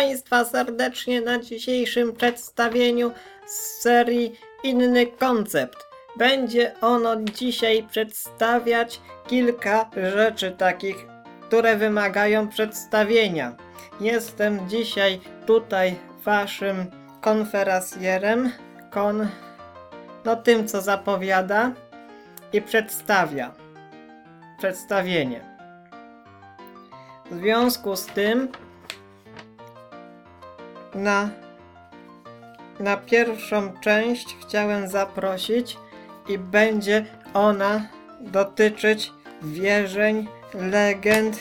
Państwa serdecznie na dzisiejszym przedstawieniu z serii Inny Koncept. Będzie ono dzisiaj przedstawiać kilka rzeczy takich, które wymagają przedstawienia. Jestem dzisiaj tutaj Waszym konferencjerem, kon... no tym co zapowiada i przedstawia. Przedstawienie. W związku z tym na, na pierwszą część chciałem zaprosić i będzie ona dotyczyć wierzeń, legend,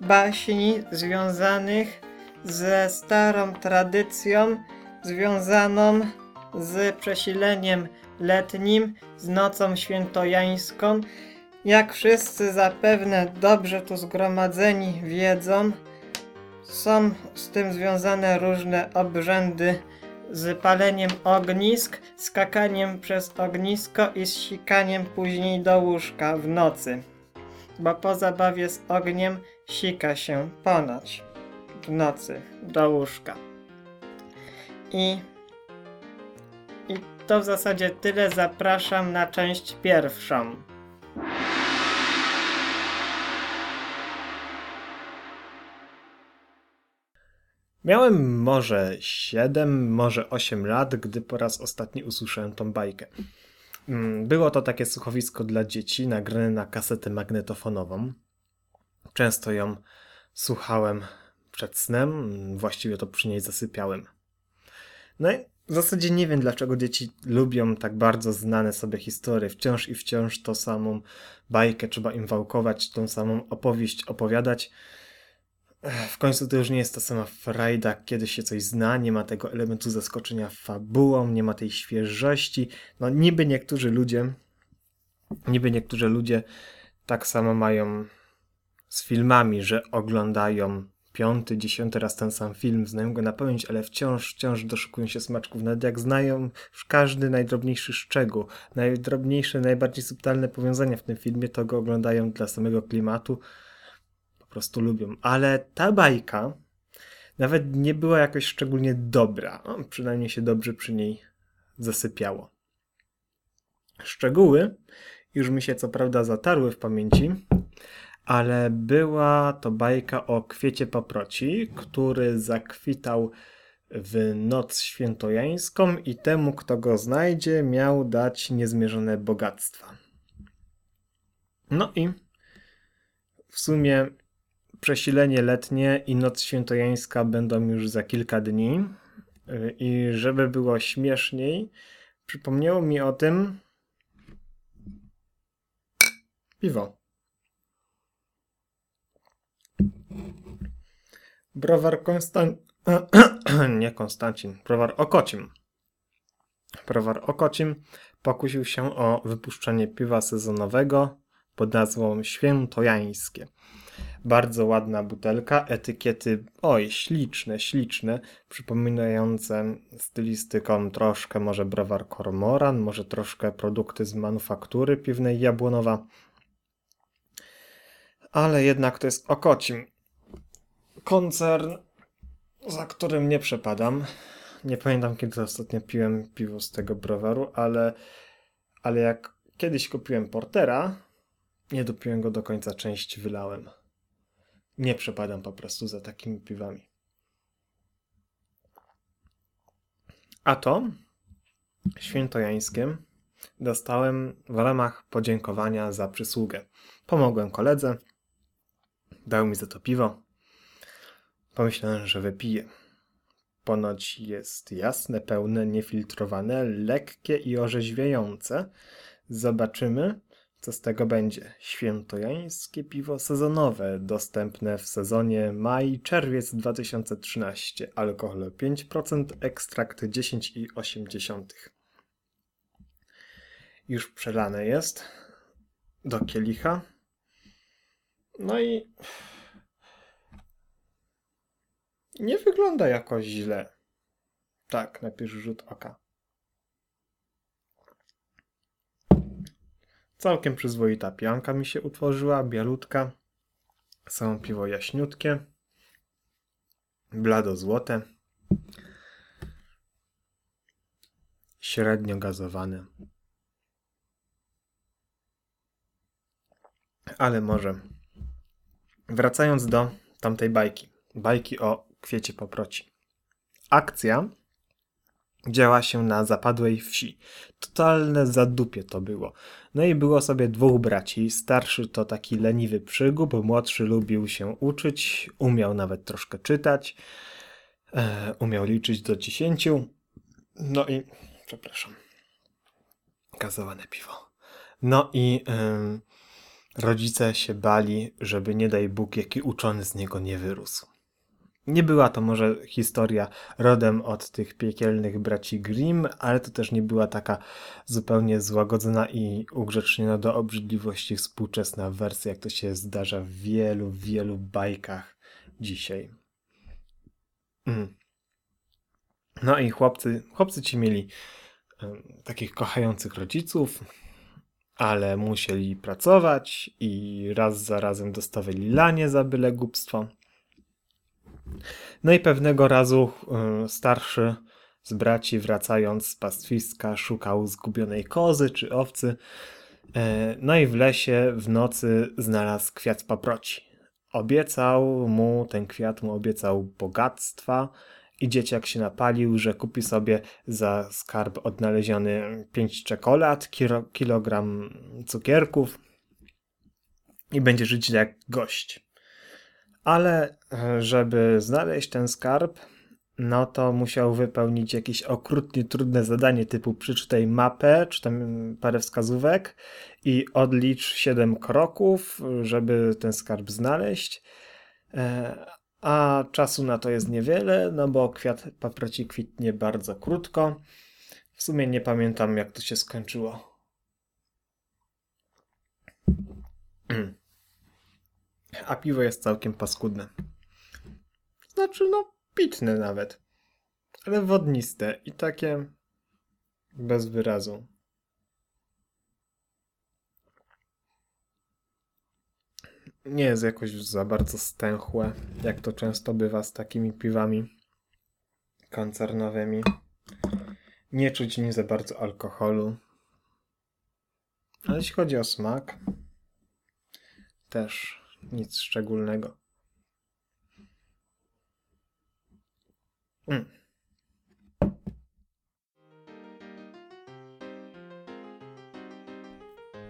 baśni związanych ze starą tradycją związaną z przesileniem letnim, z nocą świętojańską. Jak wszyscy zapewne dobrze tu zgromadzeni wiedzą, są z tym związane różne obrzędy z paleniem ognisk, skakaniem przez ognisko i sikaniem później do łóżka w nocy. Bo po zabawie z ogniem sika się ponoć w nocy do łóżka. I, I to w zasadzie tyle. Zapraszam na część pierwszą. Miałem może 7, może 8 lat, gdy po raz ostatni usłyszałem tą bajkę. Mm, Było to takie słuchowisko dla dzieci, nagrane na kasetę magnetofonową. Często ją słuchałem przed snem, właściwie to przy niej zasypiałem. No i w zasadzie nie wiem, dlaczego dzieci lubią tak bardzo znane sobie historie. Wciąż i wciąż tą samą bajkę trzeba im wałkować, tą samą opowieść opowiadać. W końcu to już nie jest ta sama frajda, kiedy się coś zna, nie ma tego elementu zaskoczenia fabułą, nie ma tej świeżości. No niby niektórzy ludzie, niby niektórzy ludzie tak samo mają z filmami, że oglądają piąty, dziesiąty raz ten sam film, znają go na pamięć, ale wciąż, wciąż doszukują się smaczków, nawet jak znają każdy najdrobniejszy szczegół, najdrobniejsze, najbardziej subtelne powiązania w tym filmie, to go oglądają dla samego klimatu, prostu lubią. Ale ta bajka nawet nie była jakoś szczególnie dobra, no, przynajmniej się dobrze przy niej zasypiało. Szczegóły już mi się co prawda zatarły w pamięci, ale była to bajka o kwiecie paproci, który zakwitał w noc świętojańską i temu, kto go znajdzie, miał dać niezmierzone bogactwa. No i w sumie przesilenie letnie i noc świętojańska będą już za kilka dni. Yy, I żeby było śmieszniej, przypomniało mi o tym piwo. Browar Konstan... nie Konstancin, browar Okocim. Browar Okocim pokusił się o wypuszczenie piwa sezonowego pod nazwą Świętojańskie. Bardzo ładna butelka, etykiety, oj, śliczne, śliczne, przypominające stylistyką troszkę może browar Kormoran, może troszkę produkty z manufaktury piwnej Jabłonowa, ale jednak to jest Okocim. Koncern, za którym nie przepadam. Nie pamiętam, kiedy ostatnio piłem piwo z tego browaru, ale, ale jak kiedyś kupiłem portera, nie dopiłem go do końca, część wylałem. Nie przepadam po prostu za takimi piwami. A to świętojańskie dostałem w ramach podziękowania za przysługę. Pomogłem koledze, dał mi za to piwo. Pomyślałem, że wypiję. Ponoć jest jasne, pełne, niefiltrowane, lekkie i orzeźwiające. Zobaczymy, co z tego będzie. Świętojańskie piwo sezonowe, dostępne w sezonie maj-czerwiec 2013. Alkohol 5%, ekstrakt 10,8. Już przelane jest do kielicha. No i nie wygląda jakoś źle. Tak, na pierwszy rzut oka. Całkiem przyzwoita pianka mi się utworzyła, bialutka. Samo piwo jaśniutkie. blado-złote, średnio gazowane. Ale może wracając do tamtej bajki, bajki o kwiecie paproci. Akcja działa się na zapadłej wsi. Totalne zadupie to było. No i było sobie dwóch braci. Starszy to taki leniwy przygub, młodszy lubił się uczyć, umiał nawet troszkę czytać, e, umiał liczyć do dziesięciu. No i, przepraszam, gazowane piwo. No i rodzice się bali, żeby nie daj Bóg, jaki uczony z niego nie wyrósł. Nie była to może historia rodem od tych piekielnych braci Grimm, ale to też nie była taka zupełnie złagodzona i ugrzeczniona do obrzydliwości współczesna wersja, jak to się zdarza w wielu, wielu bajkach dzisiaj. Mm. No i chłopcy, chłopcy ci mieli em, takich kochających rodziców, ale musieli pracować i raz za razem dostawali lanie za byle głupstwo. No i pewnego razu y, starszy z braci wracając z pastwiska szukał zgubionej kozy czy owcy. E, No i w lesie w nocy znalazł kwiat paproci. Obiecał mu, ten kwiat mu obiecał bogactwa i dzieciak się napalił, że kupi sobie za skarb odnaleziony 5 czekolad, kilo, kilogram cukierków i będzie żyć jak gość. Ale e, żeby znaleźć ten skarb, no to musiał wypełnić jakieś okrutnie trudne zadanie typu przeczytaj mapę, czy tam parę wskazówek i odlicz 7 kroków, żeby ten skarb znaleźć. E, A czasu na to jest niewiele, no bo kwiat paproci kwitnie bardzo krótko. W sumie nie pamiętam, jak to się skończyło. A piwo jest całkiem paskudne. Znaczy, no, pitne nawet. Ale wodniste i takie bez wyrazu. Nie jest jakoś za bardzo stęchłe, jak to często bywa z takimi piwami koncernowymi. Nie czuć nie za bardzo alkoholu. Ale jeśli chodzi o smak, też nic szczególnego. Mm.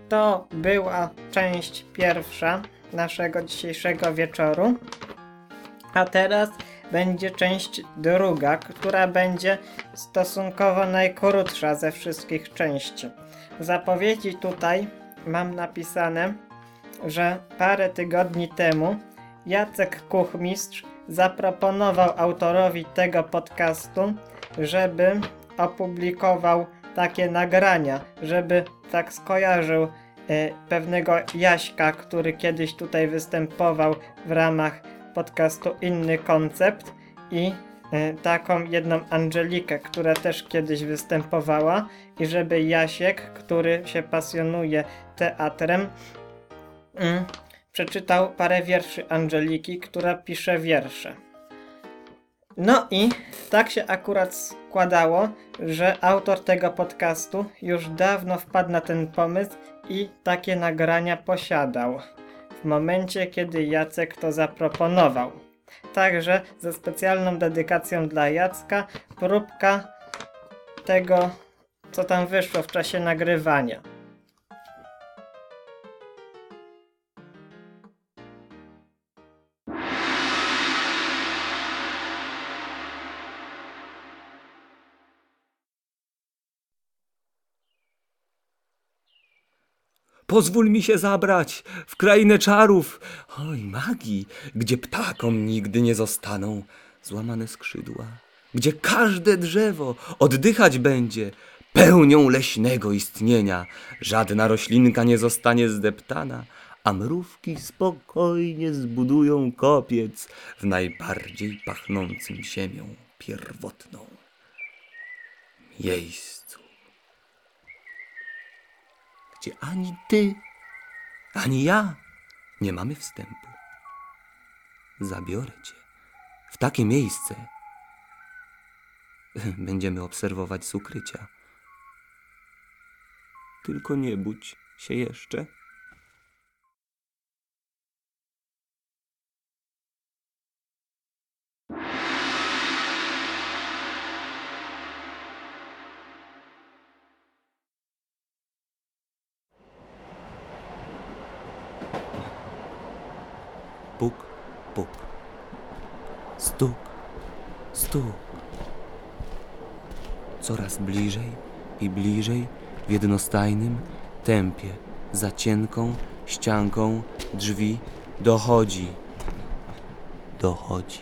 To była część pierwsza naszego dzisiejszego wieczoru. A teraz będzie część druga, która będzie stosunkowo najkrótsza ze wszystkich części. Zapowiedzi tutaj mam napisane, że parę tygodni temu Jacek Kuchmistrz zaproponował autorowi tego podcastu, żeby opublikował takie nagrania, żeby tak skojarzył e, pewnego Jaśka, który kiedyś tutaj występował w ramach podcastu Inny Koncept i e, taką jedną Angelikę, która też kiedyś występowała i żeby Jasiek, który się pasjonuje teatrem, mm, przeczytał parę wierszy Angeliki, która pisze wiersze. No i tak się akurat składało, że autor tego podcastu już dawno wpadł na ten pomysł i takie nagrania posiadał. W momencie, kiedy Jacek to zaproponował. Także ze specjalną dedykacją dla Jacka próbka tego, co tam wyszło w czasie nagrywania. Pozwól mi się zabrać w krainę czarów, oj magii, gdzie ptakom nigdy nie zostaną złamane skrzydła, gdzie każde drzewo oddychać będzie pełnią leśnego istnienia, żadna roślinka nie zostanie zdeptana, a mrówki spokojnie zbudują kopiec w najbardziej pachnącym ziemią pierwotną. Miejscu gdzie ani ty, ani ja nie mamy wstępu. Zabiorę cię w takie miejsce będziemy obserwować z ukrycia. Tylko nie budź się jeszcze. Stuk. Coraz bliżej i bliżej w jednostajnym tempie, za cienką ścianką drzwi dochodzi. Dochodzi.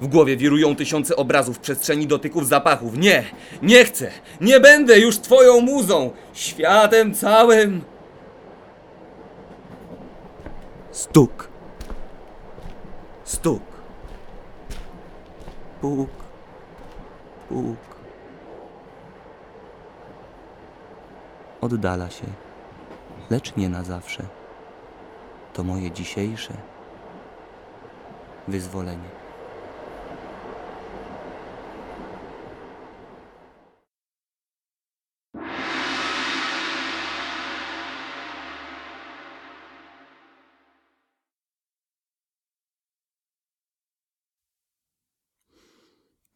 W głowie wirują tysiące obrazów przestrzeni dotyków zapachów. Nie, nie chcę, nie będę już twoją muzą, światem całym. Stuk. Stuk. Puk. Puk. Oddala się, lecz nie na zawsze. To moje dzisiejsze wyzwolenie.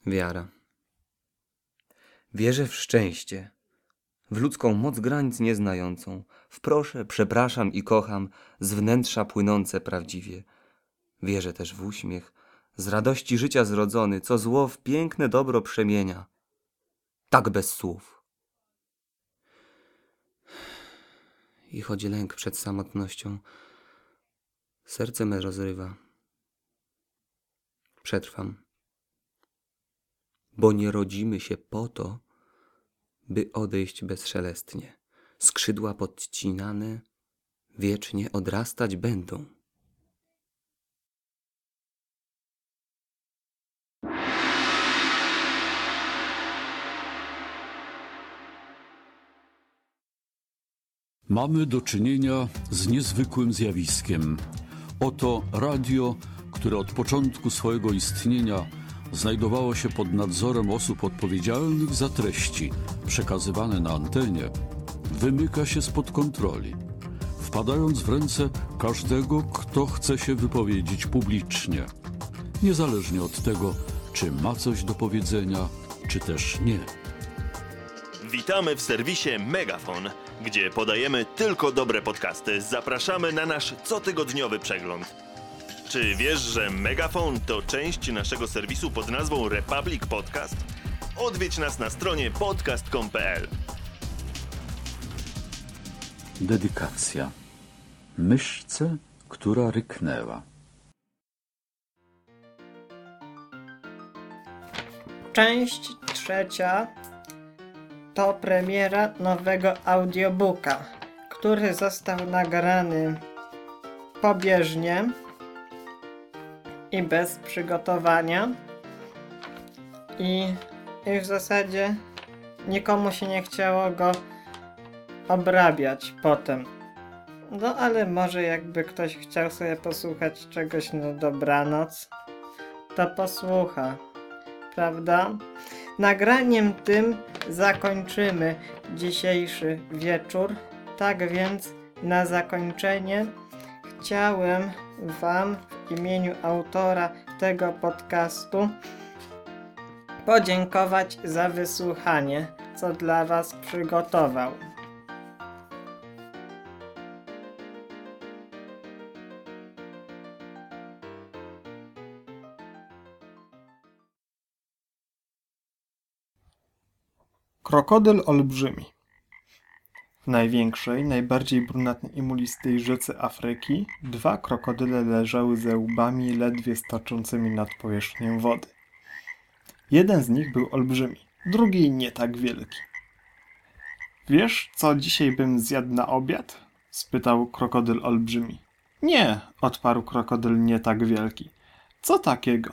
Wiara. Wierzę w szczęście, w ludzką moc granic nieznającą, w proszę, przepraszam i kocham, z wnętrza płynące prawdziwie. Wierzę też w uśmiech, z radości życia zrodzony, co zło w piękne dobro przemienia. Tak bez słów. I chodzi lęk przed samotnością. Serce me rozrywa. Przetrwam bo nie rodzimy się po to, by odejść bezszelestnie. Skrzydła podcinane wiecznie odrastać będą. Mamy do czynienia z niezwykłym zjawiskiem. Oto radio, które od początku swojego istnienia znajdowało się pod nadzorem osób odpowiedzialnych za treści przekazywane na antenie, wymyka się spod kontroli, wpadając w ręce każdego, kto chce się wypowiedzieć publicznie, niezależnie od tego, czy ma coś do powiedzenia, czy też nie. Witamy w serwisie Megafon, gdzie podajemy tylko dobre podcasty. Zapraszamy na nasz cotygodniowy przegląd. Czy wiesz, że Megafon to część naszego serwisu pod nazwą Republic Podcast? Odwiedź nas na stronie podcast.com.pl. Dedykacja. Myszce, która ryknęła. Część trzecia to premiera nowego audiobooka, który został nagrany pobieżnie i bez przygotowania. I, I w zasadzie nikomu się nie chciało go obrabiać potem. No ale może jakby ktoś chciał sobie posłuchać czegoś na dobranoc, to posłucha, prawda? Nagraniem tym zakończymy dzisiejszy wieczór. Tak więc na zakończenie chciałem Wam w imieniu autora tego podcastu podziękować za wysłuchanie, co dla Was przygotował. Krokodyl olbrzymi. W największej, najbardziej brunatnej i mulistej rzece Afryki dwa krokodyle leżały ze łbami ledwie stoczącymi nad powierzchnię wody. Jeden z nich był olbrzymi, drugi nie tak wielki. Wiesz, co dzisiaj bym zjadł na obiad? spytał krokodyl olbrzymi. Nie, odparł krokodyl nie tak wielki. Co takiego?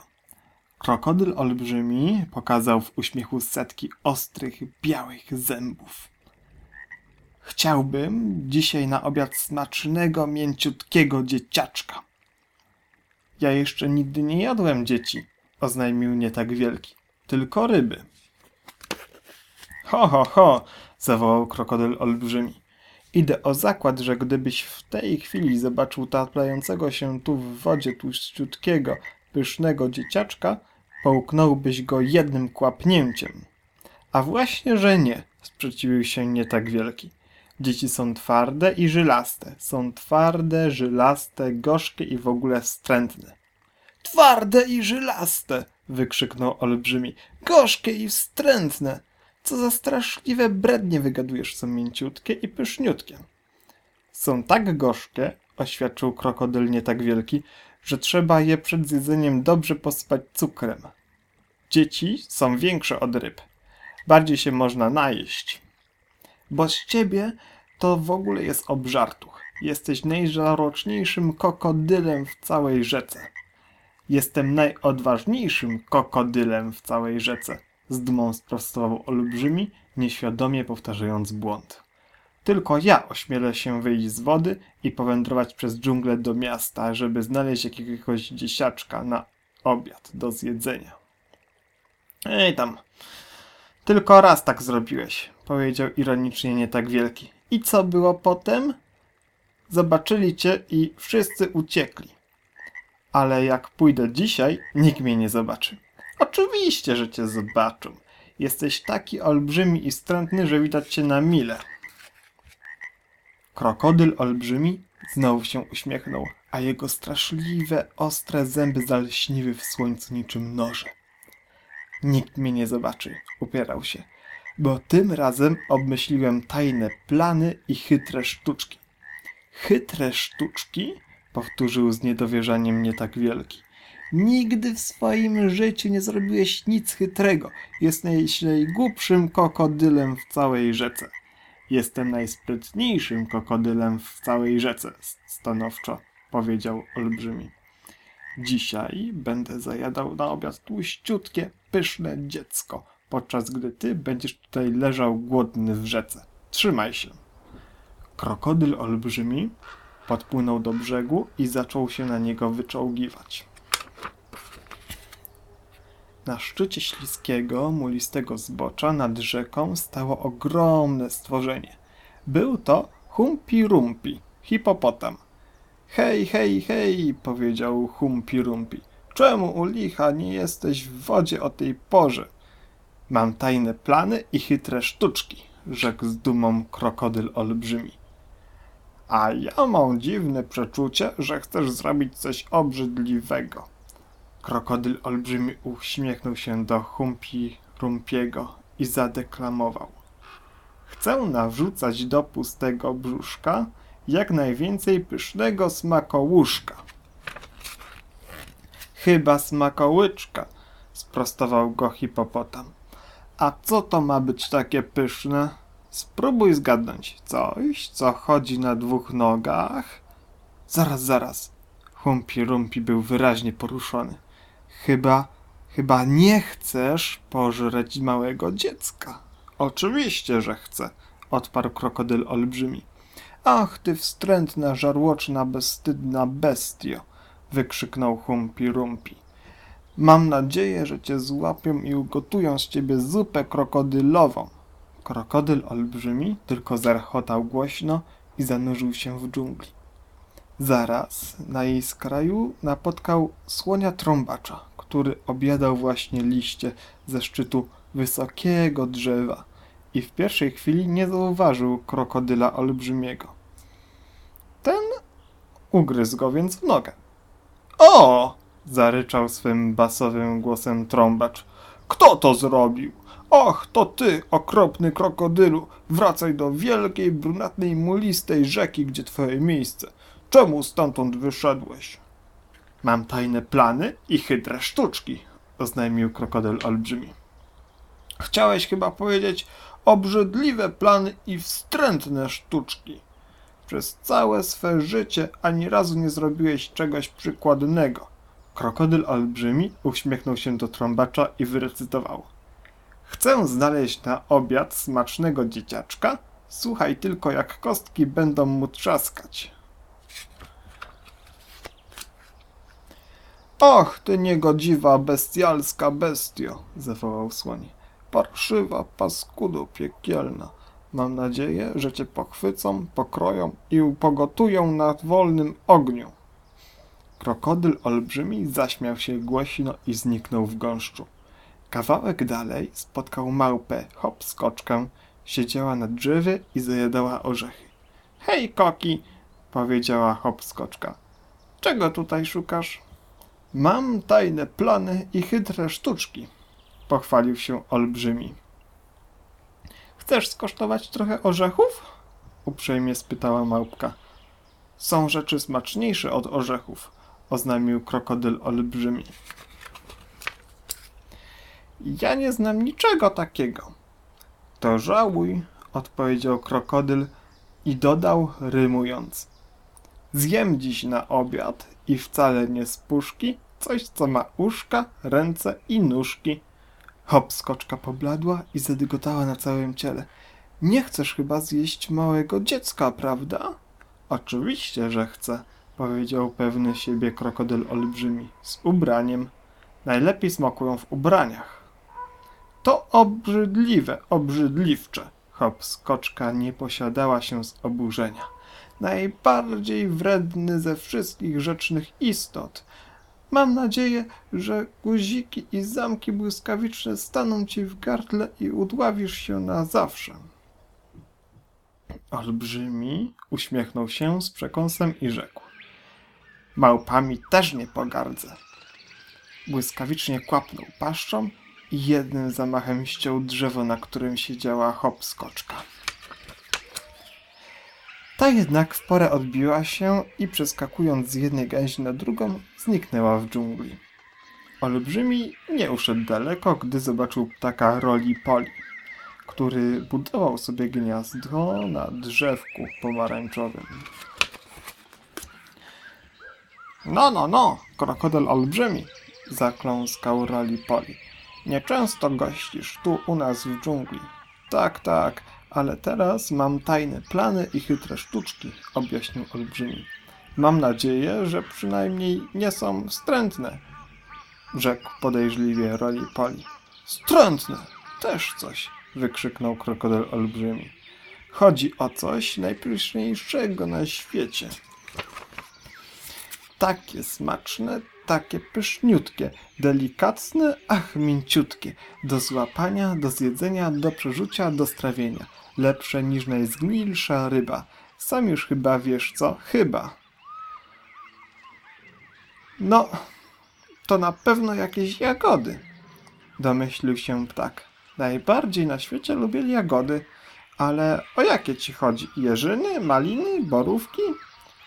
Krokodyl olbrzymi pokazał w uśmiechu setki ostrych, białych zębów. Chciałbym dzisiaj na obiad smacznego, mięciutkiego dzieciaczka. Ja jeszcze nigdy nie jadłem dzieci, oznajmił nie tak wielki. Tylko ryby. Ho, ho, ho, zawołał krokodyl olbrzymi. Idę o zakład, że gdybyś w tej chwili zobaczył taplającego się tu w wodzie tłuściutkiego, pysznego dzieciaczka, połknąłbyś go jednym kłapnięciem. A właśnie, że nie, sprzeciwił się nie tak wielki. Dzieci są twarde i żylaste. Są twarde, żylaste, gorzkie i w ogóle wstrętne. Twarde i żylaste! wykrzyknął olbrzymi. Gorzkie i wstrętne! Co za straszliwe brednie wygadujesz, są mięciutkie i pyszniutkie. Są tak gorzkie, oświadczył krokodyl nie tak wielki, że trzeba je przed zjedzeniem dobrze posypać cukrem. Dzieci są większe od ryb. Bardziej się można najeść. Bo z ciebie to w ogóle jest obżartuch. Jesteś najżaroczniejszym krokodylem w całej rzece. Jestem najodważniejszym krokodylem w całej rzece. Z dumą sprostował olbrzymi, nieświadomie powtarzając błąd. Tylko ja ośmielę się wyjść z wody i powędrować przez dżunglę do miasta, żeby znaleźć jakiegoś dziesiaczka na obiad do zjedzenia. Ej tam, tylko raz tak zrobiłeś, powiedział ironicznie nie tak wielki. I co było potem? Zobaczyli cię i wszyscy uciekli. Ale jak pójdę dzisiaj, nikt mnie nie zobaczy. Oczywiście, że cię zobaczą. Jesteś taki olbrzymi i wstrętny, że widać cię na mile. Krokodyl olbrzymi znowu się uśmiechnął, a jego straszliwe, ostre zęby zalśniły w słońcu niczym noże. Nikt mnie nie zobaczy, upierał się, bo tym razem obmyśliłem tajne plany i chytre sztuczki. Chytre sztuczki? Powtórzył z niedowierzaniem nie tak wielki. Nigdy w swoim życiu nie zrobiłeś nic chytrego. Jesteś najgłupszym krokodylem w całej rzece. Jestem najsprytniejszym krokodylem w całej rzece, stanowczo powiedział olbrzymi. Dzisiaj będę zajadał na obiad tłuściutkie, pyszne dziecko, podczas gdy ty będziesz tutaj leżał głodny w rzece. Trzymaj się. Krokodyl olbrzymi podpłynął do brzegu i zaczął się na niego wyczołgiwać. Na szczycie śliskiego, mulistego zbocza nad rzeką stało ogromne stworzenie. Był to Humpi Rumpi, hipopotam. Hej, hej, hej, powiedział Humpi Rumpi. Czemu u licha nie jesteś w wodzie o tej porze? Mam tajne plany i chytre sztuczki, rzekł z dumą krokodyl olbrzymi. A ja mam dziwne przeczucie, że chcesz zrobić coś obrzydliwego. Krokodyl olbrzymi uśmiechnął się do Humpi Rumpiego i zadeklamował. Chcę nawrzucać do pustego brzuszka jak najwięcej pysznego smakołuszka. Chyba smakołyczka, sprostował go hipopotam. A co to ma być takie pyszne? Spróbuj zgadnąć. Coś, co chodzi na dwóch nogach? Zaraz, zaraz. Humpi Rumpi był wyraźnie poruszony. Chyba, chyba nie chcesz pożreć małego dziecka. Oczywiście, że chcę, odparł krokodyl olbrzymi. Ach, ty wstrętna, żarłoczna, bezstydna bestio, wykrzyknął Humpi Rumpi. Mam nadzieję, że cię złapią i ugotują z ciebie zupę krokodylową. Krokodyl olbrzymi tylko zarchotał głośno i zanurzył się w dżungli. Zaraz na jej skraju napotkał słonia trąbacza, który objadał właśnie liście ze szczytu wysokiego drzewa i w pierwszej chwili nie zauważył krokodyla olbrzymiego. Ten ugryzł go więc w nogę. O! zaryczał swym basowym głosem trąbacz. Kto to zrobił? Och, to ty, okropny krokodylu, wracaj do wielkiej, brunatnej, mulistej rzeki, gdzie twoje miejsce. Czemu stamtąd wyszedłeś? Mam tajne plany i chytre sztuczki, oznajmił krokodyl olbrzymi. Chciałeś chyba powiedzieć obrzydliwe plany i wstrętne sztuczki. Przez całe swe życie ani razu nie zrobiłeś czegoś przykładnego. Krokodyl olbrzymi uśmiechnął się do trąbacza i wyrecytował. Chcę znaleźć na obiad smacznego dzieciaczka. Słuchaj tylko, jak kostki będą mu trzaskać. Och, ty niegodziwa, bestialska bestio, zawołał słoń. Parszywa, paskudo piekielna. Mam nadzieję, że cię pochwycą, pokroją i upogotują na wolnym ogniu. Krokodyl olbrzymi zaśmiał się głośno i zniknął w gąszczu. Kawałek dalej spotkał małpę, hop skoczkę, siedziała na drzewie i zajadała orzechy. Hej, koki, powiedziała hop skoczka. Czego tutaj szukasz? Mam tajne plany i chytre sztuczki, pochwalił się olbrzymi. Chcesz skosztować trochę orzechów? uprzejmie spytała małpka. Są rzeczy smaczniejsze od orzechów, oznajmił krokodyl olbrzymi. Ja nie znam niczego takiego. To żałuj, odpowiedział krokodyl i dodał, rymując. Zjem dziś na obiad i wcale nie z puszki coś, co ma uszka, ręce i nóżki. Hop, skoczka pobladła i zadygotała na całym ciele. Nie chcesz chyba zjeść małego dziecka, prawda? Oczywiście, że chcę, powiedział pewny siebie krokodyl olbrzymi. Z ubraniem. Najlepiej smakują w ubraniach. To obrzydliwe, obrzydliwcze. Hop, skoczka nie posiadała się z oburzenia. Najbardziej wredny ze wszystkich rzecznych istot. Mam nadzieję, że guziki i zamki błyskawiczne staną ci w gardle i udławisz się na zawsze. Olbrzymi uśmiechnął się z przekąsem i rzekł. Małpami też nie pogardzę. Błyskawicznie kłapnął paszczą i jednym zamachem ściął drzewo, na którym siedziała hop skoczka. Ta jednak w porę odbiła się i przeskakując z jednej gałęzi na drugą, zniknęła w dżungli. Olbrzymi nie uszedł daleko, gdy zobaczył ptaka roli poli, który budował sobie gniazdo na drzewku pomarańczowym. No, no, no, krokodyl olbrzymi, zakląskał roli poli. Nieczęsto gościsz tu u nas w dżungli. Tak, tak, ale teraz mam tajne plany i chytre sztuczki, objaśnił olbrzymi. Mam nadzieję, że przynajmniej nie są wstrętne, rzekł podejrzliwie roli poli. Wstrętne! Też coś! wykrzyknął krokodyl olbrzymi. Chodzi o coś najpyszniejszego na świecie. Takie smaczne, takie pyszniutkie, delikatne, ach mięciutkie, do złapania, do zjedzenia, do przerzucia, do strawienia. Lepsze niż najzgnilsza ryba. Sam już chyba wiesz co? Chyba. No, to na pewno jakieś jagody, domyślił się ptak. Najbardziej na świecie lubię jagody, ale o jakie ci chodzi? Jeżyny, maliny, borówki?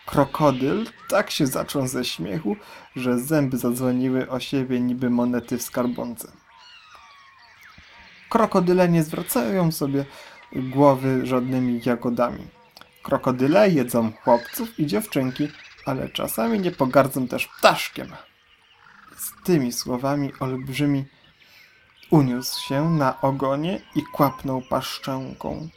Krokodyl tak się zaczął ze śmiechu, że zęby zadzwoniły o siebie niby monety w skarbonce. Krokodyle nie zwracają sobie głowy żadnymi jagodami. Krokodyle jedzą chłopców i dziewczynki, ale czasami nie pogardzą też ptaszkiem. Z tymi słowami olbrzymi uniósł się na ogonie i kłapnął paszczęką.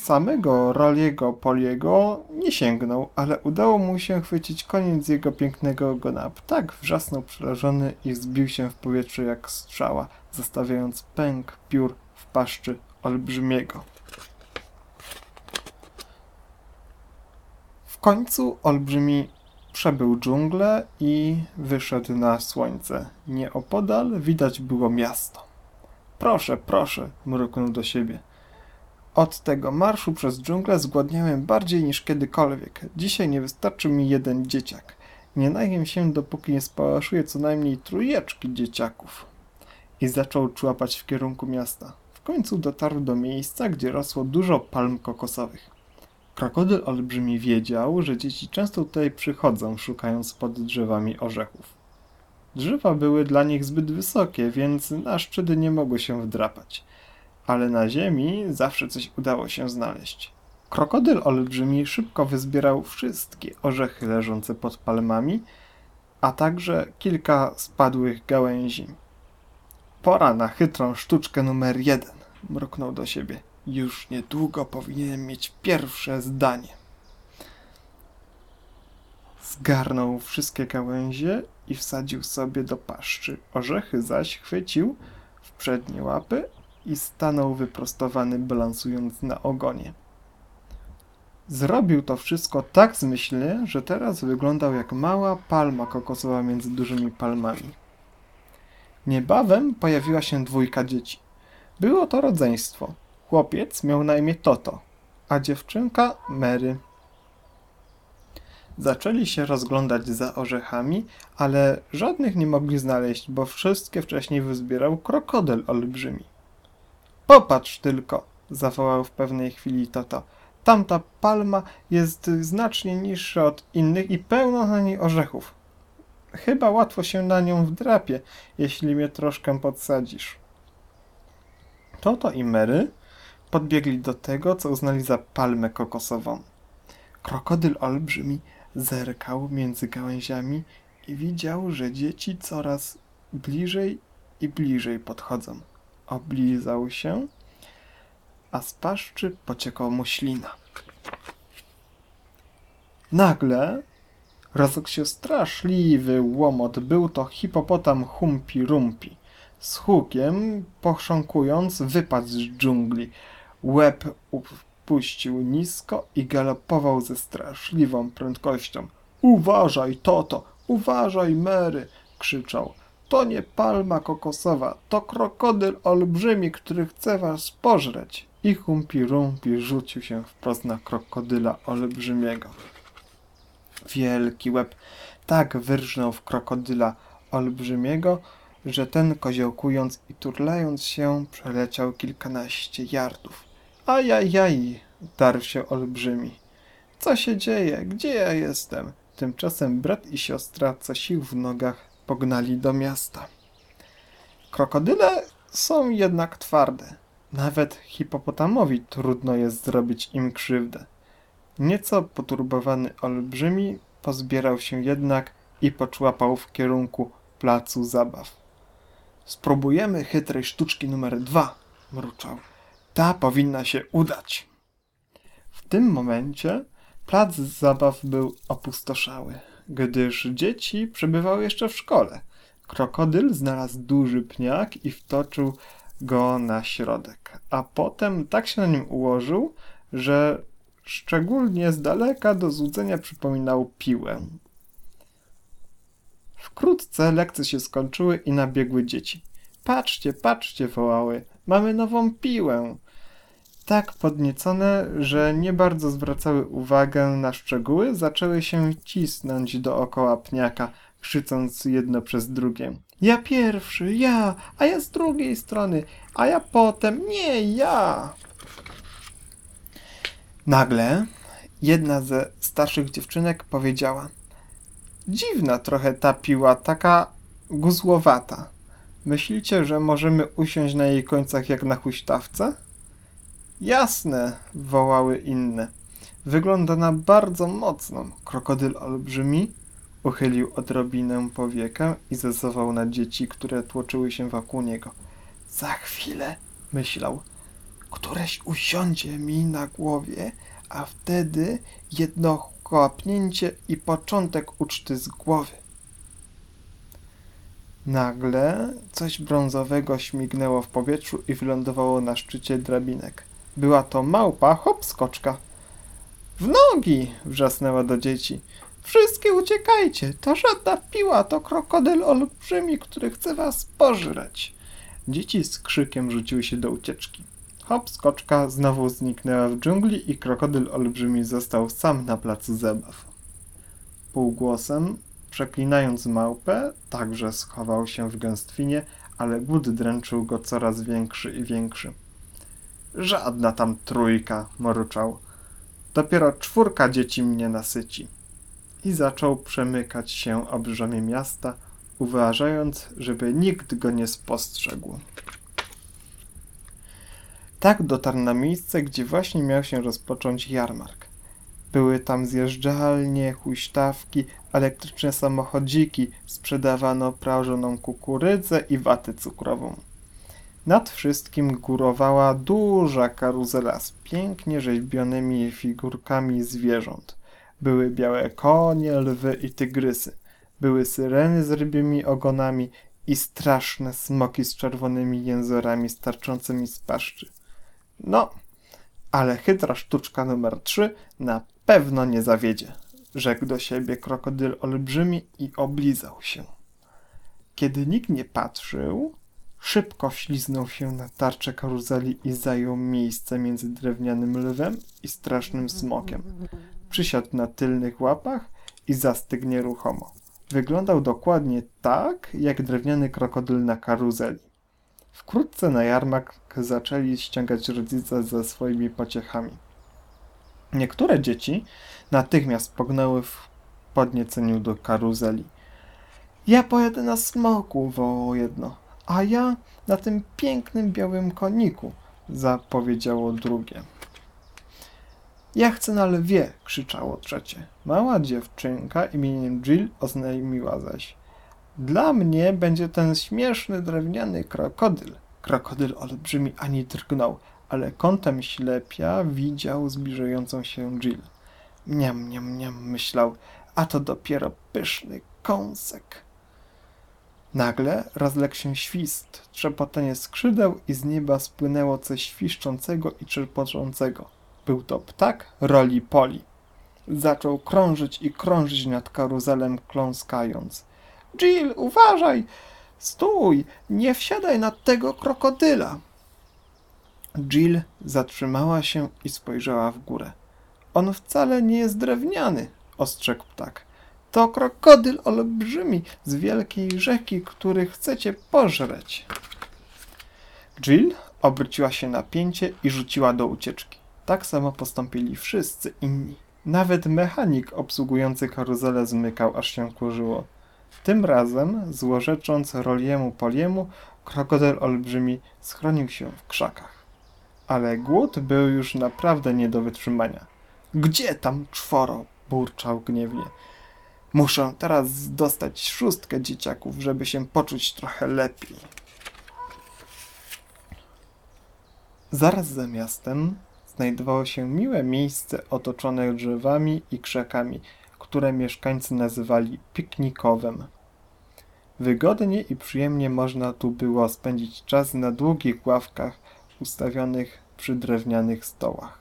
Samego Roliego Poliego nie sięgnął, ale udało mu się chwycić koniec jego pięknego ogona. Ptak wrzasnął przerażony i zbił się w powietrze jak strzała, zostawiając pęk piór w paszczy olbrzymiego. W końcu olbrzymi przebył dżunglę i wyszedł na słońce. Nieopodal widać było miasto. Proszę, proszę, mruknął do siebie. Od tego marszu przez dżunglę zgładniałem bardziej niż kiedykolwiek. Dzisiaj nie wystarczy mi jeden dzieciak. Nie najem się, dopóki nie spałaszuje co najmniej trójeczki dzieciaków. I zaczął człapać w kierunku miasta. W końcu dotarł do miejsca, gdzie rosło dużo palm kokosowych. Krokodyl olbrzymi wiedział, że dzieci często tutaj przychodzą, szukając pod drzewami orzechów. Drzewa były dla nich zbyt wysokie, więc na szczyty nie mogły się wdrapać. Ale na ziemi zawsze coś udało się znaleźć. Krokodyl olbrzymi szybko wyzbierał wszystkie orzechy leżące pod palmami, a także kilka spadłych gałęzi. Pora na chytrą sztuczkę numer jeden, mruknął do siebie. Już niedługo powinienem mieć pierwsze zdanie. Zgarnął wszystkie gałęzie i wsadził sobie do paszczy. Orzechy zaś chwycił w przednie łapy i stanął wyprostowany, balansując na ogonie. Zrobił to wszystko tak zmyślnie, że teraz wyglądał jak mała palma kokosowa między dużymi palmami. Niebawem pojawiła się dwójka dzieci. Było to rodzeństwo. Chłopiec miał na imię Toto, a dziewczynka Mary. Zaczęli się rozglądać za orzechami, ale żadnych nie mogli znaleźć, bo wszystkie wcześniej wyzbierał krokodyl olbrzymi. Popatrz tylko, zawołał w pewnej chwili Toto. Tamta palma jest znacznie niższa od innych i pełno na niej orzechów. Chyba łatwo się na nią wdrapie, jeśli mnie troszkę podsadzisz. Toto i Mary podbiegli do tego, co uznali za palmę kokosową. Krokodyl olbrzymi zerkał między gałęziami i widział, że dzieci coraz bliżej i bliżej podchodzą. Oblizał się, a z paszczy pociekła mu ślina. Nagle rozległ się straszliwy łomot. Był to hipopotam Humpi Rumpi. Z hukiem, pochrząkując, wypadł z dżungli. Łeb upuścił nisko i galopował ze straszliwą prędkością. Uważaj, Toto! Uważaj, Mary! krzyczał. To nie palma kokosowa, to krokodyl olbrzymi, który chce was pożreć. I Humpi Rumpi rzucił się wprost na krokodyla olbrzymiego. Wielki łeb tak wyrżnął w krokodyla olbrzymiego, że ten koziołkując i turlając się przeleciał kilkanaście yardów. Ajajaj, darł się olbrzymi. Co się dzieje? Gdzie ja jestem? Tymczasem brat i siostra, co sił w nogach, pognali do miasta. Krokodyle są jednak twarde. Nawet hipopotamowi trudno jest zrobić im krzywdę. Nieco poturbowany olbrzymi pozbierał się jednak i poczłapał w kierunku placu zabaw. Spróbujemy chytrej sztuczki numer dwa, mruczał. Ta powinna się udać. W tym momencie plac zabaw był opustoszały, gdyż dzieci przebywały jeszcze w szkole. Krokodyl znalazł duży pniak i wtoczył go na środek, a potem tak się na nim ułożył, że szczególnie z daleka do złudzenia przypominał piłę. Wkrótce lekcje się skończyły i nabiegły dzieci. Patrzcie, patrzcie, wołały, mamy nową piłę. Tak podniecone, że nie bardzo zwracały uwagę na szczegóły, zaczęły się cisnąć dookoła pniaka, krzycząc jedno przez drugie. Ja pierwszy, ja, a ja z drugiej strony, a ja potem, nie, ja. Nagle jedna ze starszych dziewczynek powiedziała: Dziwna trochę ta piła, taka guzłowata. Myślicie, że możemy usiąść na jej końcach jak na huśtawce? Jasne, wołały inne. Wygląda na bardzo mocną. Krokodyl olbrzymi uchylił odrobinę powiekę i zezował na dzieci, które tłoczyły się wokół niego. Za chwilę, myślał, któreś usiądzie mi na głowie, a wtedy jedno kłapnięcie i początek uczty z głowy. Nagle coś brązowego śmignęło w powietrzu i wylądowało na szczycie drabinek. Była to małpa hopskoczka. W nogi! wrzasnęła do dzieci. Wszystkie uciekajcie! To żadna piła, to krokodyl olbrzymi, który chce was pożreć. Dzieci z krzykiem rzuciły się do ucieczki. Hopskoczka znowu zniknęła w dżungli i krokodyl olbrzymi został sam na placu zabaw. Półgłosem, przeklinając małpę, także schował się w gęstwinie, ale głód dręczył go coraz większy i większy. Żadna tam trójka, mruczał. Dopiero czwórka dzieci mnie nasyci. I zaczął przemykać się obrzeżami miasta, uważając, żeby nikt go nie spostrzegł. Tak dotarł na miejsce, gdzie właśnie miał się rozpocząć jarmark. Były tam zjeżdżalnie, huśtawki, elektryczne samochodziki, sprzedawano prażoną kukurydzę i watę cukrową. Nad wszystkim górowała duża karuzela z pięknie rzeźbionymi figurkami zwierząt. Były białe konie, lwy i tygrysy. Były syreny z rybimi ogonami i straszne smoki z czerwonymi jęzorami starczącymi z paszczy. No, ale chytra sztuczka numer trzy na pewno nie zawiedzie, rzekł do siebie krokodyl olbrzymi i oblizał się. Kiedy nikt nie patrzył, szybko wśliznął się na tarczę karuzeli i zajął miejsce między drewnianym lwem i strasznym smokiem. Przysiadł na tylnych łapach i zastygł nieruchomo. Wyglądał dokładnie tak, jak drewniany krokodyl na karuzeli. Wkrótce na jarmark zaczęli ściągać rodzice ze swoimi pociechami. Niektóre dzieci natychmiast pognęły w podnieceniu do karuzeli. Ja pojadę na smoku, wołało jedno, a ja na tym pięknym białym koniku, zapowiedziało drugie. Ja chcę na lwie, krzyczało trzecie. Mała dziewczynka imieniem Jill oznajmiła zaś. Dla mnie będzie ten śmieszny drewniany krokodyl. Krokodyl olbrzymi ani drgnął, ale kątem ślepia widział zbliżającą się Jill. Miam, miam, miam, myślał, a to dopiero pyszny kąsek. Nagle rozległ się świst, trzepotanie skrzydeł i z nieba spłynęło coś świszczącego i czerpoczącego. Był to ptak roli poli. Zaczął krążyć i krążyć nad karuzelem, kląskając. Jill, uważaj! Stój! Nie wsiadaj nad tego krokodyla! Jill zatrzymała się i spojrzała w górę. On wcale nie jest drewniany, ostrzegł ptak. To krokodyl olbrzymi z wielkiej rzeki, który chcecie pożreć. Jill obróciła się na pięcie i rzuciła do ucieczki. Tak samo postąpili wszyscy inni. Nawet mechanik obsługujący karuzelę zmykał, aż się kurzyło. Tym razem, złorzecząc Roliemu Poliemu, krokodyl olbrzymi schronił się w krzakach. Ale głód był już naprawdę nie do wytrzymania. Gdzie tam czworo? burczał gniewnie. Muszę teraz dostać szóstkę dzieciaków, żeby się poczuć trochę lepiej. Zaraz za miastem znajdowało się miłe miejsce otoczone drzewami i krzakami, które mieszkańcy nazywali piknikowym. Wygodnie i przyjemnie można tu było spędzić czas na długich ławkach ustawionych przy drewnianych stołach.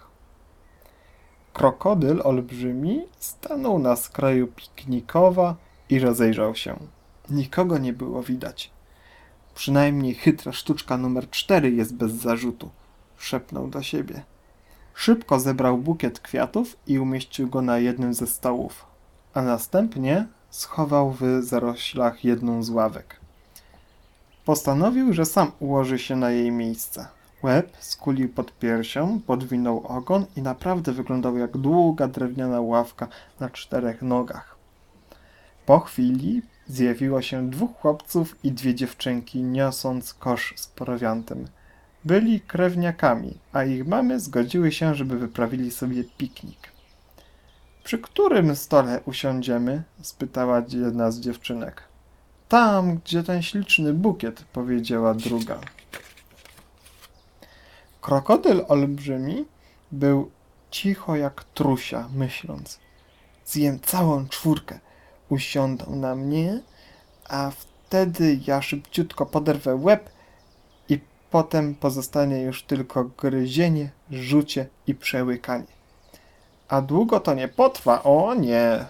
Krokodyl olbrzymi stanął na skraju piknikowa i rozejrzał się. Nikogo nie było widać. Przynajmniej chytra sztuczka numer cztery jest bez zarzutu, szepnął do siebie. Szybko zebrał bukiet kwiatów i umieścił go na jednym ze stołów, a następnie schował w zaroślach jedną z ławek. Postanowił, że sam ułoży się na jej miejsce. Łeb skulił pod piersią, podwinął ogon i naprawdę wyglądał jak długa drewniana ławka na czterech nogach. Po chwili zjawiło się dwóch chłopców i dwie dziewczynki, niosąc kosz z prowiantem. Byli krewniakami, a ich mamy zgodziły się, żeby wyprawili sobie piknik. Przy którym stole usiądziemy? spytała jedna z dziewczynek. Tam, gdzie ten śliczny bukiet, powiedziała druga. Krokodyl olbrzymi był cicho jak trusia, myśląc. Zjem całą czwórkę, usiądą na mnie, a wtedy ja szybciutko poderwę łeb i potem pozostanie już tylko gryzienie, rzucie i przełykanie. A długo to nie potrwa, o nie!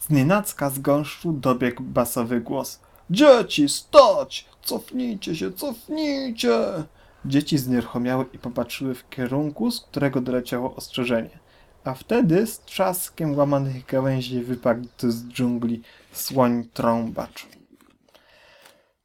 Znienacka z gąszczu dobiegł basowy głos. Dzieci, stać! Cofnijcie się, cofnijcie! Dzieci znieruchomiały i popatrzyły w kierunku, z którego doleciało ostrzeżenie. A wtedy z trzaskiem łamanych gałęzi wypadł z dżungli słoń trąbacz.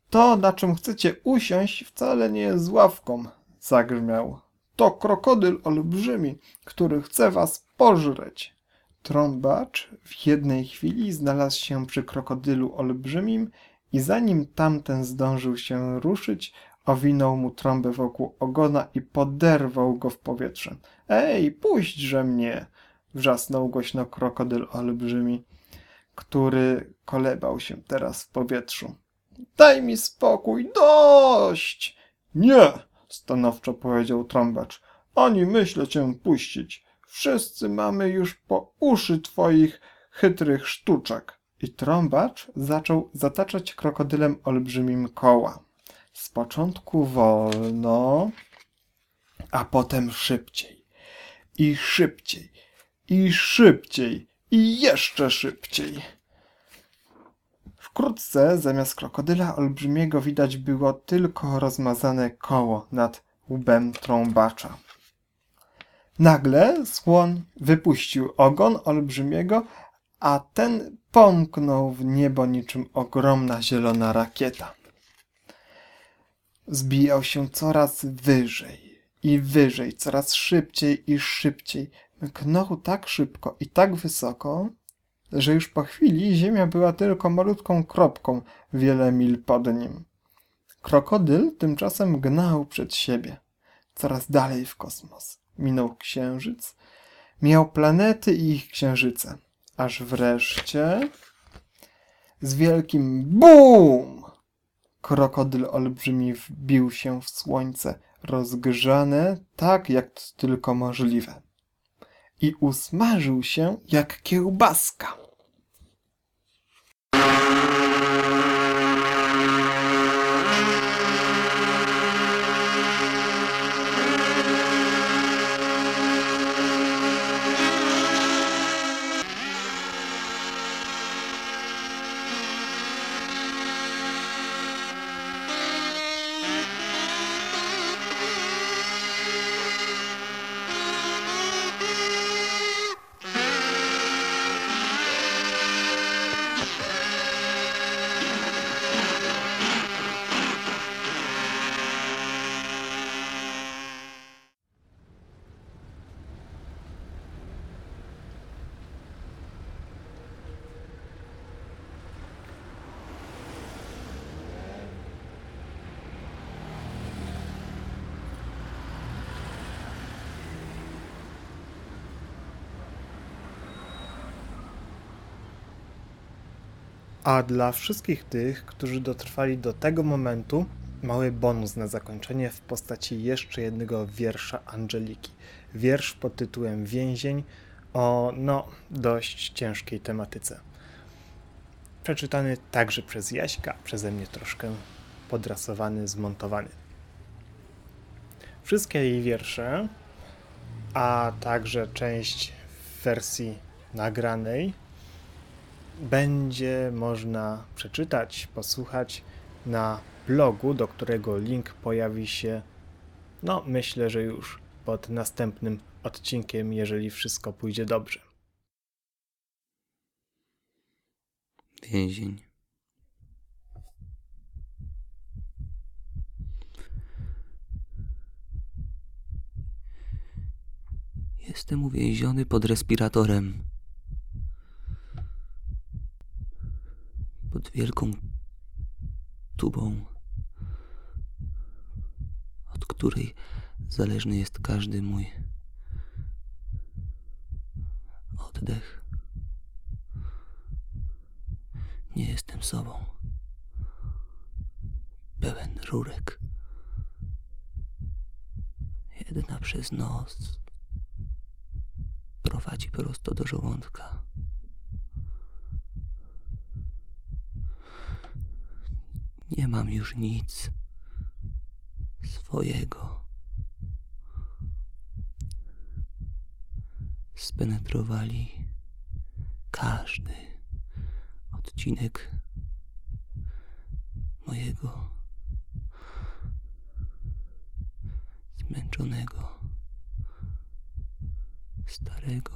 To, na czym chcecie usiąść, wcale nie jest ławką, zagrzmiał. To krokodyl olbrzymi, który chce was pożreć. Trąbacz w jednej chwili znalazł się przy krokodylu olbrzymim i zanim tamten zdążył się ruszyć, owinął mu trąbę wokół ogona i poderwał go w powietrze. Ej, puśćże mnie! wrzasnął głośno krokodyl olbrzymi, który kolebał się teraz w powietrzu. Daj mi spokój, dość! Nie! stanowczo powiedział trąbacz. Ani myślę cię puścić. Wszyscy mamy już po uszy twoich chytrych sztuczek. I trąbacz zaczął zataczać krokodylem olbrzymim koła. Z początku wolno, a potem szybciej. I szybciej. I szybciej. I jeszcze szybciej. Wkrótce zamiast krokodyla olbrzymiego widać było tylko rozmazane koło nad łbem trąbacza. Nagle słoń wypuścił ogon olbrzymiego, a ten pomknął w niebo niczym ogromna zielona rakieta. Zbijał się coraz wyżej i wyżej, coraz szybciej i szybciej. Mknął tak szybko i tak wysoko, że już po chwili ziemia była tylko malutką kropką wiele mil pod nim. Krokodyl tymczasem gnał przed siebie, coraz dalej w kosmos. Minął księżyc, miał planety i ich księżyce, aż wreszcie z wielkim BUM! Krokodyl olbrzymi wbił się w słońce, rozgrzane tak, jak tylko możliwe. I usmażył się jak kiełbaska. A dla wszystkich tych, którzy dotrwali do tego momentu, mały bonus na zakończenie w postaci jeszcze jednego wiersza Angeliki. Wiersz pod tytułem Więzień o, no, dość ciężkiej tematyce. Przeczytany także przez Jaśka, przeze mnie troszkę podrasowany, zmontowany. Wszystkie jej wiersze, a także część w wersji nagranej będzie można przeczytać, posłuchać na blogu, do którego link pojawi się, no myślę, że już pod następnym odcinkiem, jeżeli wszystko pójdzie dobrze. Więzień. Jestem uwięziony pod respiratorem. Pod wielką tubą, od której zależny jest każdy mój oddech. Nie jestem sobą. Pełen rurek. Jedna przez nos prowadzi prosto do żołądka. Nie mam już nic swojego. Spenetrowali każdy odcinek mojego zmęczonego, starego